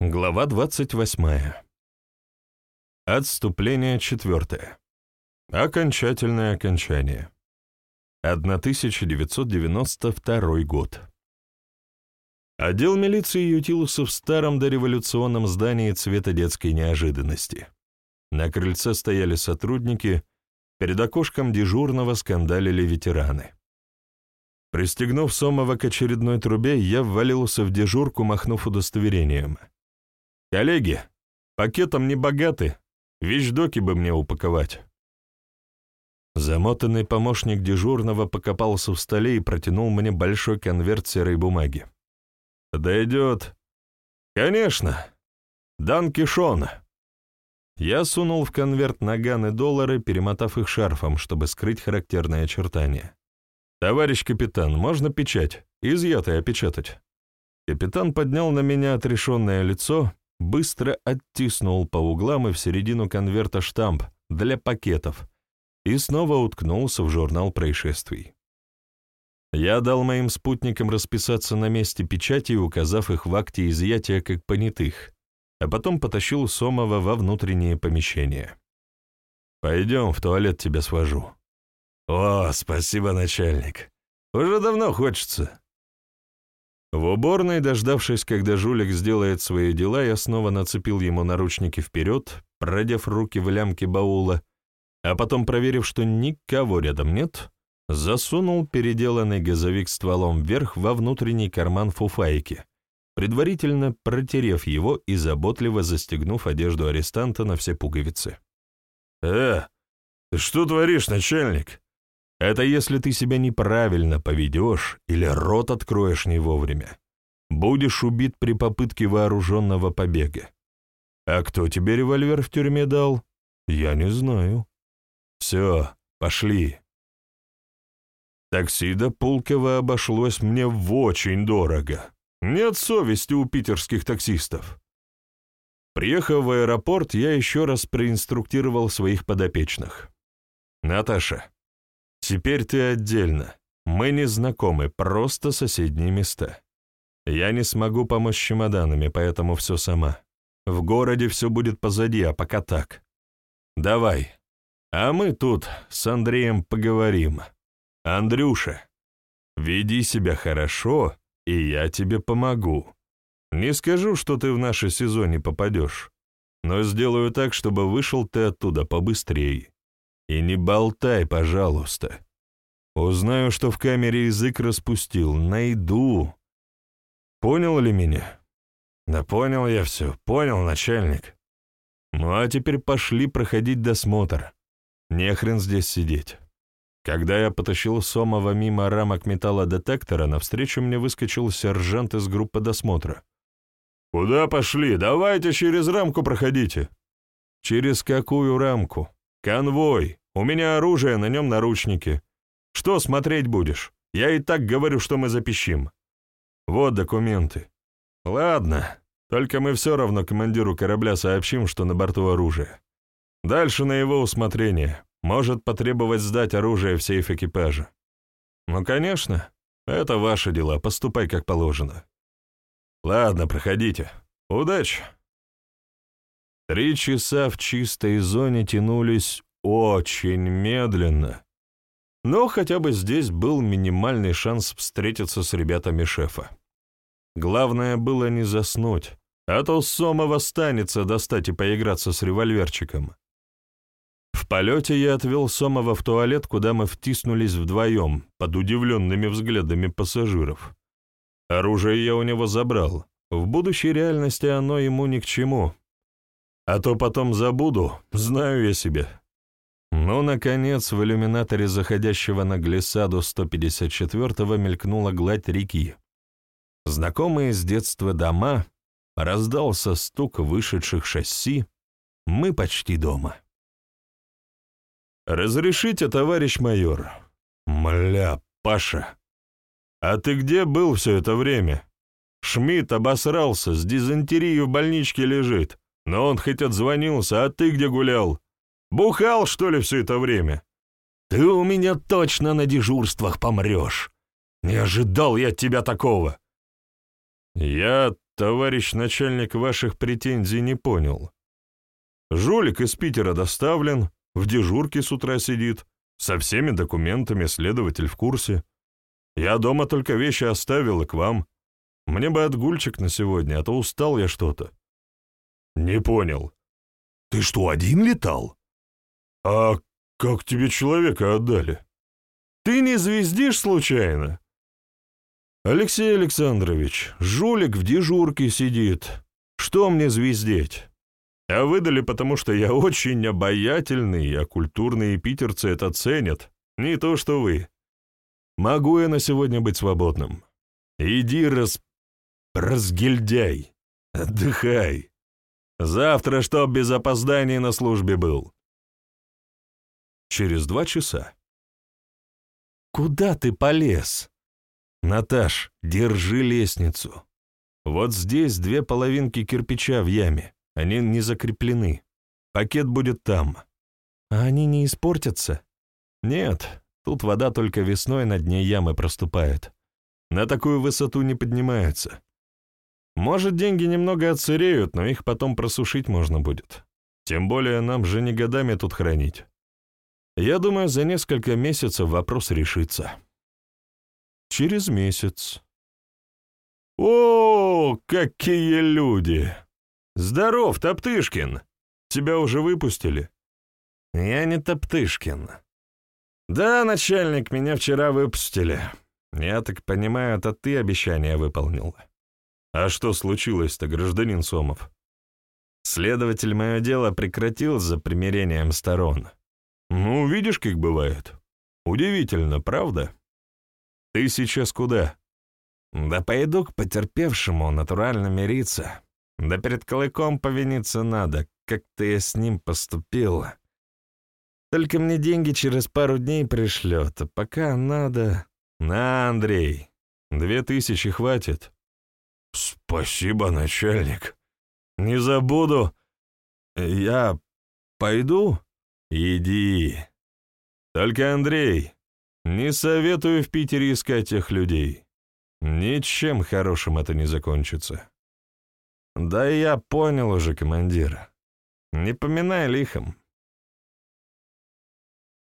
Глава 28. Отступление четвертое. Окончательное окончание. 1992 год. Отдел милиции ютился в старом дореволюционном здании цвета детской неожиданности. На крыльце стояли сотрудники, перед окошком дежурного скандалили ветераны. Пристегнув Сомова к очередной трубе, я ввалился в дежурку, махнув удостоверением — «Коллеги, пакетом не богаты, вещдоки бы мне упаковать». Замотанный помощник дежурного покопался в столе и протянул мне большой конверт серой бумаги. «Подойдет?» «Конечно! Дан Кишон!» Я сунул в конверт наган и доллары, перемотав их шарфом, чтобы скрыть характерные очертания. «Товарищ капитан, можно печать? Изъятое опечатать?» Капитан поднял на меня отрешенное лицо, быстро оттиснул по углам и в середину конверта штамп для пакетов и снова уткнулся в журнал происшествий. Я дал моим спутникам расписаться на месте печати, указав их в акте изъятия как понятых, а потом потащил Сомова во внутреннее помещение. «Пойдем, в туалет тебя свожу». «О, спасибо, начальник. Уже давно хочется. В уборной, дождавшись, когда жулик сделает свои дела, я снова нацепил ему наручники вперед, продев руки в лямки баула, а потом, проверив, что никого рядом нет, засунул переделанный газовик стволом вверх во внутренний карман фуфайки, предварительно протерев его и заботливо застегнув одежду арестанта на все пуговицы. «Э, ты что творишь, начальник?» Это если ты себя неправильно поведешь или рот откроешь не вовремя. Будешь убит при попытке вооруженного побега. А кто тебе револьвер в тюрьме дал? Я не знаю. Все, пошли. Такси до Пулково обошлось мне в очень дорого. Нет совести у питерских таксистов. Приехав в аэропорт, я еще раз проинструктировал своих подопечных. «Наташа, Теперь ты отдельно. Мы не знакомы, просто соседние места. Я не смогу помочь чемоданами, поэтому все сама. В городе все будет позади, а пока так. Давай. А мы тут с Андреем поговорим. Андрюша, веди себя хорошо, и я тебе помогу. Не скажу, что ты в наше сезоне попадешь, но сделаю так, чтобы вышел ты оттуда побыстрее. И не болтай, пожалуйста. Узнаю, что в камере язык распустил, найду. Понял ли меня? Да понял я все, понял, начальник. Ну а теперь пошли проходить досмотр. Не хрен здесь сидеть. Когда я потащил Сомова мимо рамок металлодетектора, навстречу мне выскочил сержант из группы досмотра. «Куда пошли? Давайте через рамку проходите». «Через какую рамку?» «Конвой! У меня оружие, на нем наручники. Что смотреть будешь? Я и так говорю, что мы запищим. Вот документы. Ладно, только мы все равно командиру корабля сообщим, что на борту оружие. Дальше на его усмотрение. Может потребовать сдать оружие в сейф экипажа. Ну, конечно, это ваши дела, поступай как положено. Ладно, проходите. Удачи. Три часа в чистой зоне тянулись очень медленно, но хотя бы здесь был минимальный шанс встретиться с ребятами шефа. Главное было не заснуть, а то Сомов останется достать и поиграться с револьверчиком. В полете я отвел Сомова в туалет, куда мы втиснулись вдвоем, под удивленными взглядами пассажиров. Оружие я у него забрал. В будущей реальности оно ему ни к чему, а то потом забуду, знаю я себе. Ну, наконец, в иллюминаторе заходящего на глиссаду 154-го мелькнула гладь реки. Знакомые с детства дома, раздался стук вышедших шасси, мы почти дома. «Разрешите, товарищ майор?» «Мля, Паша, а ты где был все это время?» Шмидт обосрался, с дизентерией в больничке лежит. Но он хоть отзвонился, а ты где гулял? Бухал, что ли, все это время? Ты у меня точно на дежурствах помрешь. Не ожидал я от тебя такого. Я товарищ начальник ваших претензий не понял. Жулик из Питера доставлен, в дежурке с утра сидит, со всеми документами, следователь в курсе. Я дома только вещи оставил и к вам. Мне бы отгульчик на сегодня, а то устал я что-то». «Не понял. Ты что, один летал?» «А как тебе человека отдали? Ты не звездишь случайно?» «Алексей Александрович, жулик в дежурке сидит. Что мне звездеть?» А выдали, потому что я очень обаятельный, а культурные питерцы это ценят. Не то, что вы. Могу я на сегодня быть свободным. Иди раз... разгильдяй. Отдыхай. Завтра, чтоб без опозданий на службе был. Через два часа. Куда ты полез? Наташ, держи лестницу. Вот здесь две половинки кирпича в яме. Они не закреплены. Пакет будет там. А они не испортятся? Нет, тут вода только весной на дне ямы проступает. На такую высоту не поднимается. Может, деньги немного отсыреют, но их потом просушить можно будет. Тем более нам же не годами тут хранить. Я думаю, за несколько месяцев вопрос решится. Через месяц. О, какие люди! «Здоров, Топтышкин! Тебя уже выпустили?» «Я не Топтышкин». «Да, начальник, меня вчера выпустили. Я так понимаю, это ты обещание выполнил». «А что случилось-то, гражданин Сомов?» «Следователь мое дело прекратил за примирением сторон». «Ну, видишь, как бывает. Удивительно, правда?» «Ты сейчас куда?» «Да пойду к потерпевшему натурально мириться». Да перед Колыком повиниться надо, как-то я с ним поступил. Только мне деньги через пару дней пришлет, а пока надо... На, Андрей, две тысячи хватит. Спасибо, начальник. Не забуду. Я пойду? Иди. Только, Андрей, не советую в Питере искать тех людей. Ничем хорошим это не закончится. «Да я понял уже, командир. Не поминай лихом.